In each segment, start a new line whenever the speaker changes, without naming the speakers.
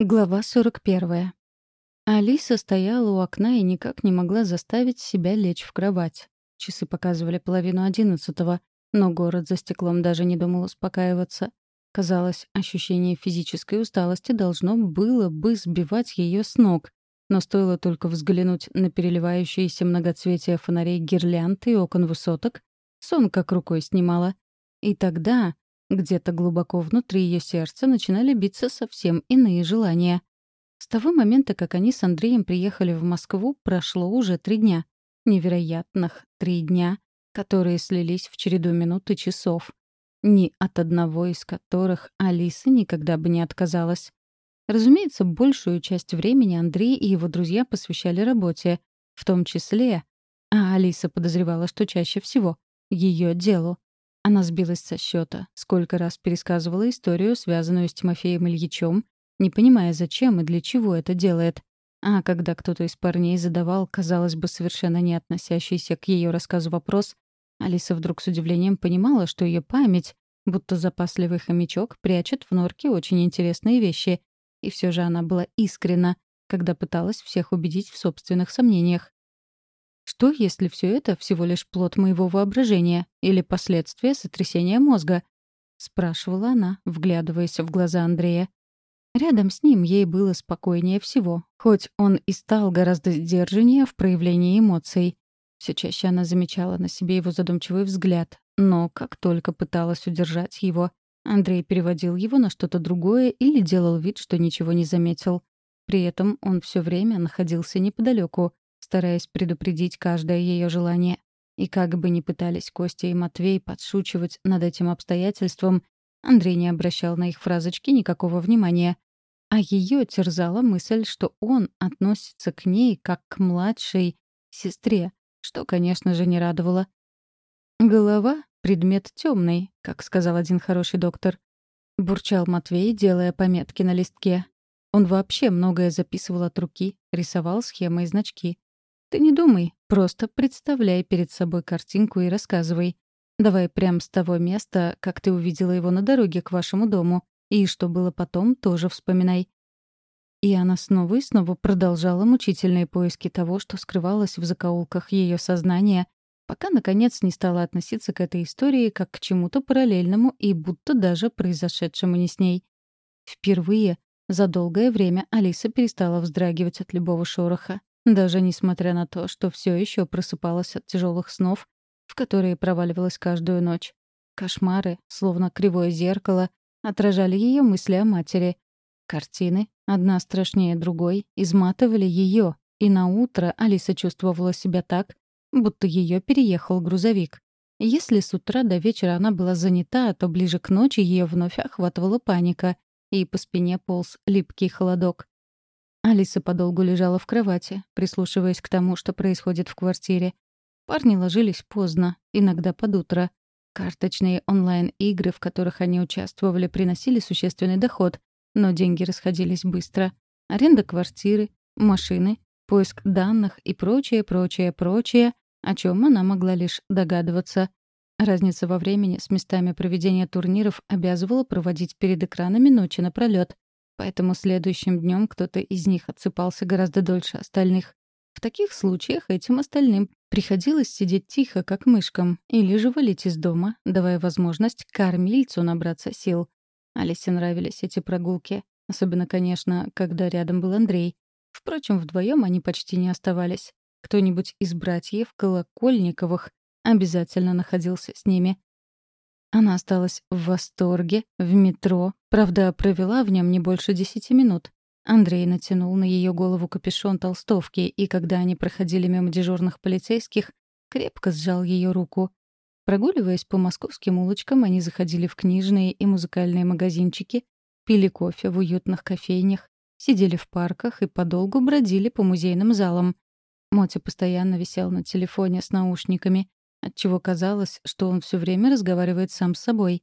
Глава 41. Алиса стояла у окна и никак не могла заставить себя лечь в кровать. Часы показывали половину одиннадцатого, но город за стеклом даже не думал успокаиваться. Казалось, ощущение физической усталости должно было бы сбивать ее с ног, но стоило только взглянуть на переливающиеся многоцветия фонарей гирлянд и окон высоток, сон как рукой снимала. И тогда где-то глубоко внутри ее сердца начинали биться совсем иные желания. С того момента, как они с Андреем приехали в Москву, прошло уже три дня. Невероятных три дня, которые слились в череду минут и часов. Ни от одного из которых Алиса никогда бы не отказалась. Разумеется, большую часть времени Андрей и его друзья посвящали работе, в том числе, а Алиса подозревала, что чаще всего, ее делу. Она сбилась со счета, сколько раз пересказывала историю, связанную с Тимофеем Ильичем, не понимая, зачем и для чего это делает. А когда кто-то из парней задавал, казалось бы, совершенно не относящийся к ее рассказу вопрос, Алиса вдруг с удивлением понимала, что ее память, будто запасливый хомячок, прячет в норке очень интересные вещи. И все же она была искренна, когда пыталась всех убедить в собственных сомнениях. Что, если все это всего лишь плод моего воображения или последствия сотрясения мозга? Спрашивала она, вглядываясь в глаза Андрея. Рядом с ним ей было спокойнее всего, хоть он и стал гораздо сдержаннее в проявлении эмоций. Все чаще она замечала на себе его задумчивый взгляд, но как только пыталась удержать его, Андрей переводил его на что-то другое или делал вид, что ничего не заметил. При этом он все время находился неподалеку, стараясь предупредить каждое ее желание. И как бы ни пытались Костя и Матвей подшучивать над этим обстоятельством, Андрей не обращал на их фразочки никакого внимания. А ее терзала мысль, что он относится к ней как к младшей сестре, что, конечно же, не радовало. «Голова — предмет темный, как сказал один хороший доктор. Бурчал Матвей, делая пометки на листке. Он вообще многое записывал от руки, рисовал схемы и значки. Ты не думай, просто представляй перед собой картинку и рассказывай. Давай прямо с того места, как ты увидела его на дороге к вашему дому. И что было потом, тоже вспоминай. И она снова и снова продолжала мучительные поиски того, что скрывалось в закоулках ее сознания, пока, наконец, не стала относиться к этой истории как к чему-то параллельному и будто даже произошедшему не с ней. Впервые за долгое время Алиса перестала вздрагивать от любого шороха, даже несмотря на то, что все еще просыпалась от тяжелых снов, в которые проваливалась каждую ночь. Кошмары, словно кривое зеркало, отражали ее мысли о матери. Картины, одна страшнее другой, изматывали ее, и на утро Алиса чувствовала себя так, будто ее переехал грузовик. Если с утра до вечера она была занята, то ближе к ночи ее вновь охватывала паника, и по спине полз липкий холодок. Алиса подолгу лежала в кровати, прислушиваясь к тому, что происходит в квартире. Парни ложились поздно, иногда под утро. Карточные онлайн-игры, в которых они участвовали, приносили существенный доход, но деньги расходились быстро. Аренда квартиры, машины, поиск данных и прочее, прочее, прочее, о чем она могла лишь догадываться. Разница во времени с местами проведения турниров обязывала проводить перед экранами ночи напролёт. Поэтому следующим днем кто-то из них отсыпался гораздо дольше остальных. В таких случаях этим остальным приходилось сидеть тихо, как мышкам, или же валить из дома, давая возможность кормильцу набраться сил. Алисе нравились эти прогулки. Особенно, конечно, когда рядом был Андрей. Впрочем, вдвоем они почти не оставались. Кто-нибудь из братьев Колокольниковых обязательно находился с ними. Она осталась в восторге, в метро, правда, провела в нем не больше десяти минут. Андрей натянул на ее голову капюшон толстовки, и когда они проходили мимо дежурных полицейских, крепко сжал ее руку. Прогуливаясь по московским улочкам, они заходили в книжные и музыкальные магазинчики, пили кофе в уютных кофейнях, сидели в парках и подолгу бродили по музейным залам. Мотя постоянно висел на телефоне с наушниками, отчего казалось, что он все время разговаривает сам с собой.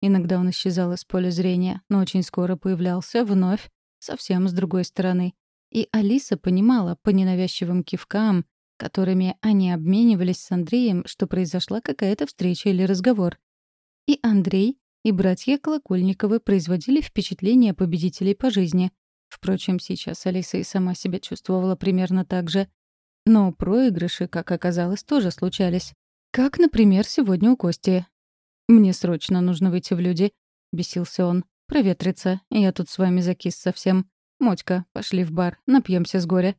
Иногда он исчезал из поля зрения, но очень скоро появлялся вновь, совсем с другой стороны. И Алиса понимала по ненавязчивым кивкам, которыми они обменивались с Андреем, что произошла какая-то встреча или разговор. И Андрей, и братья Колокольниковы производили впечатление победителей по жизни. Впрочем, сейчас Алиса и сама себя чувствовала примерно так же. Но проигрыши, как оказалось, тоже случались. Как, например, сегодня у Кости. «Мне срочно нужно выйти в люди», — бесился он. «Проветриться. Я тут с вами закис совсем. Мотька, пошли в бар, напьемся с горя».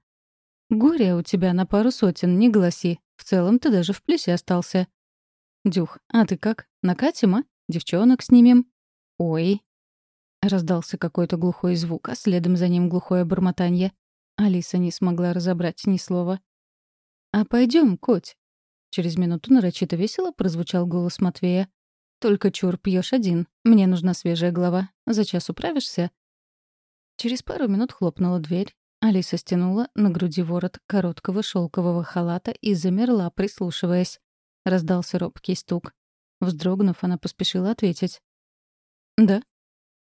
«Горе у тебя на пару сотен, не гласи. В целом ты даже в плюсе остался». «Дюх, а ты как? Накатим, а? Девчонок снимем?» «Ой». Раздался какой-то глухой звук, а следом за ним глухое бормотание. Алиса не смогла разобрать ни слова. «А пойдем, коть!» Через минуту нарочито весело прозвучал голос Матвея. «Только чур пьешь один. Мне нужна свежая голова. За час управишься?» Через пару минут хлопнула дверь. Алиса стянула на груди ворот короткого шелкового халата и замерла, прислушиваясь. Раздался робкий стук. Вздрогнув, она поспешила ответить. «Да».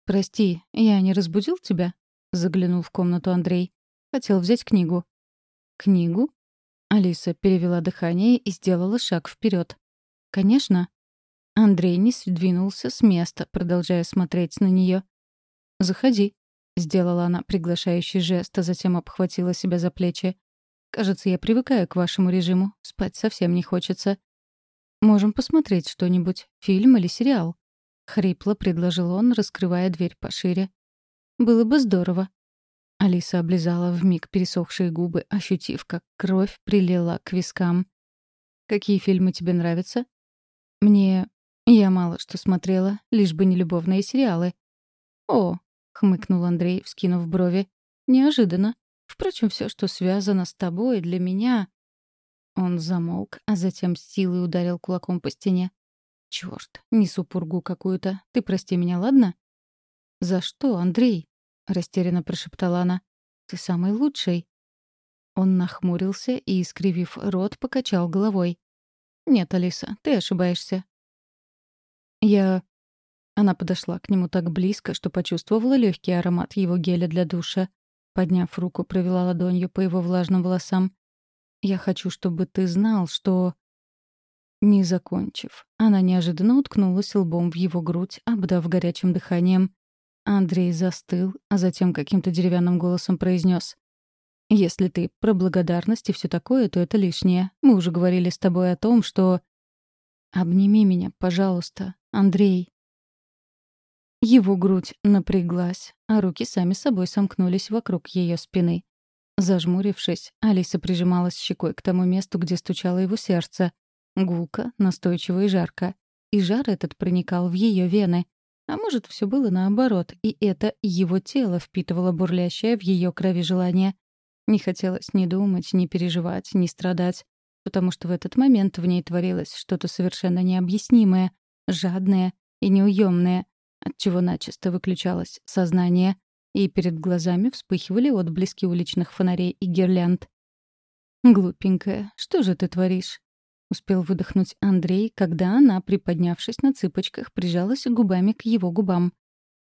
«Прости, я не разбудил тебя?» — заглянул в комнату Андрей. «Хотел взять книгу». «Книгу?» Алиса перевела дыхание и сделала шаг вперед. «Конечно». Андрей не сдвинулся с места, продолжая смотреть на нее. «Заходи», Сделала она приглашающий жест, а затем обхватила себя за плечи. «Кажется, я привыкаю к вашему режиму. Спать совсем не хочется». «Можем посмотреть что-нибудь. Фильм или сериал?» — хрипло предложил он, раскрывая дверь пошире. «Было бы здорово». Алиса облизала вмиг пересохшие губы, ощутив, как кровь прилила к вискам. «Какие фильмы тебе нравятся?» «Мне... Я мало что смотрела, лишь бы не любовные сериалы». «О, — хмыкнул Андрей, вскинув брови. «Неожиданно. Впрочем, все, что связано с тобой, для меня...» Он замолк, а затем с силой ударил кулаком по стене. «Чёрт, несу пургу какую-то. Ты прости меня, ладно?» «За что, Андрей?» — растерянно прошептала она. «Ты самый лучший». Он нахмурился и, искривив рот, покачал головой. «Нет, Алиса, ты ошибаешься». «Я она подошла к нему так близко, что почувствовала легкий аромат его геля для душа. Подняв руку, провела ладонью по его влажным волосам. «Я хочу, чтобы ты знал, что...» Не закончив, она неожиданно уткнулась лбом в его грудь, обдав горячим дыханием. Андрей застыл, а затем каким-то деревянным голосом произнес: «Если ты про благодарность и все такое, то это лишнее. Мы уже говорили с тобой о том, что...» «Обними меня, пожалуйста, Андрей», его грудь напряглась, а руки сами собой сомкнулись вокруг ее спины. Зажмурившись, Алиса прижималась щекой к тому месту, где стучало его сердце. Гулко, настойчиво и жарко. И жар этот проникал в ее вены. А может, все было наоборот, и это его тело впитывало бурлящее в ее крови желание. Не хотелось ни думать, ни переживать, ни страдать, потому что в этот момент в ней творилось что-то совершенно необъяснимое, жадное и неуемное, отчего начисто выключалось сознание, и перед глазами вспыхивали отблески уличных фонарей и гирлянд. «Глупенькая, что же ты творишь?» — успел выдохнуть Андрей, когда она, приподнявшись на цыпочках, прижалась губами к его губам.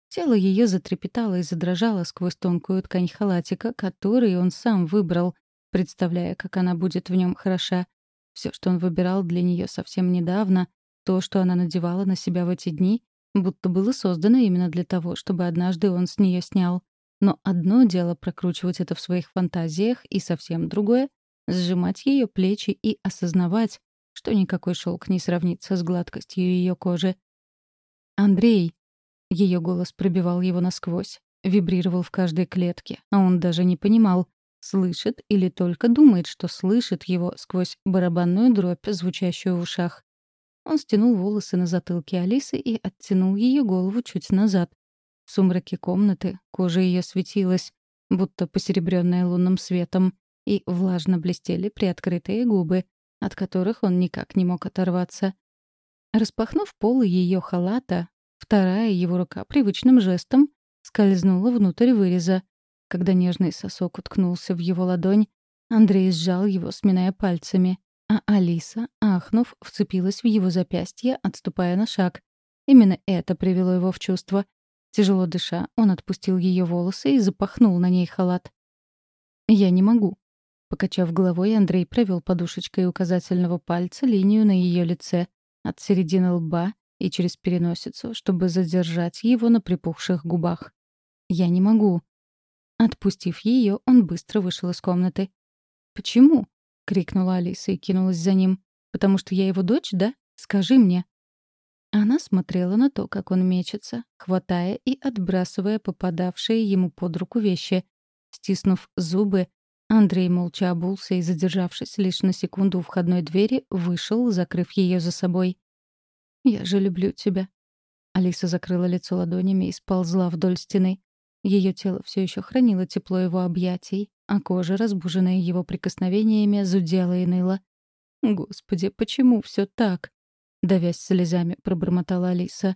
Тело ее затрепетало и задрожало сквозь тонкую ткань халатика, который он сам выбрал, представляя, как она будет в нем хороша. Все, что он выбирал для нее совсем недавно, то, что она надевала на себя в эти дни, будто было создано именно для того, чтобы однажды он с нее снял. Но одно дело прокручивать это в своих фантазиях, и совсем другое — сжимать ее плечи и осознавать, что никакой шелк не сравнится с гладкостью ее кожи. «Андрей!» — ее голос пробивал его насквозь, вибрировал в каждой клетке, а он даже не понимал, слышит или только думает, что слышит его сквозь барабанную дробь, звучащую в ушах. Он стянул волосы на затылке Алисы и оттянул ее голову чуть назад. В сумраке комнаты кожа ее светилась, будто посеребренная лунным светом, и влажно блестели приоткрытые губы, от которых он никак не мог оторваться. Распахнув полы ее халата, вторая его рука привычным жестом скользнула внутрь выреза. Когда нежный сосок уткнулся в его ладонь, Андрей сжал его, сминая пальцами. А Алиса, ахнув, вцепилась в его запястье, отступая на шаг. Именно это привело его в чувство. Тяжело дыша, он отпустил ее волосы и запахнул на ней халат. «Я не могу». Покачав головой, Андрей провел подушечкой указательного пальца линию на ее лице, от середины лба и через переносицу, чтобы задержать его на припухших губах. «Я не могу». Отпустив ее, он быстро вышел из комнаты. «Почему?» — крикнула Алиса и кинулась за ним. «Потому что я его дочь, да? Скажи мне». Она смотрела на то, как он мечется, хватая и отбрасывая попадавшие ему под руку вещи. Стиснув зубы, Андрей молча обулся и, задержавшись лишь на секунду у входной двери, вышел, закрыв ее за собой. «Я же люблю тебя». Алиса закрыла лицо ладонями и сползла вдоль стены. Ее тело все еще хранило тепло его объятий, а кожа, разбуженная его прикосновениями, зудела и ныла. «Господи, почему все так?» — давясь слезами, пробормотала Алиса.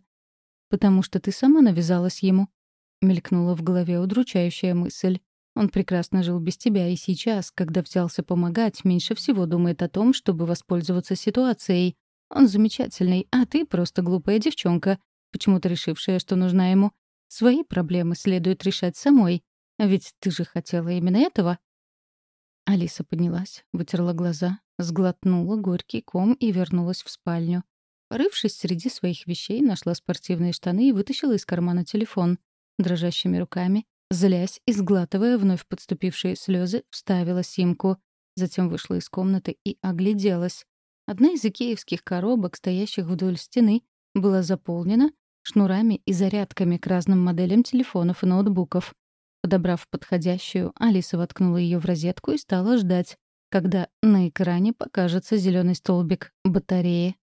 «Потому что ты сама навязалась ему», — мелькнула в голове удручающая мысль. «Он прекрасно жил без тебя, и сейчас, когда взялся помогать, меньше всего думает о том, чтобы воспользоваться ситуацией. Он замечательный, а ты просто глупая девчонка, почему-то решившая, что нужна ему. Свои проблемы следует решать самой. А ведь ты же хотела именно этого. Алиса поднялась, вытерла глаза, сглотнула горький ком и вернулась в спальню. Порывшись среди своих вещей, нашла спортивные штаны и вытащила из кармана телефон. Дрожащими руками, злясь и сглатывая вновь подступившие слезы, вставила симку. Затем вышла из комнаты и огляделась. Одна из икеевских коробок, стоящих вдоль стены, была заполнена шнурами и зарядками к разным моделям телефонов и ноутбуков. Подобрав подходящую, Алиса воткнула ее в розетку и стала ждать, когда на экране покажется зеленый столбик батареи.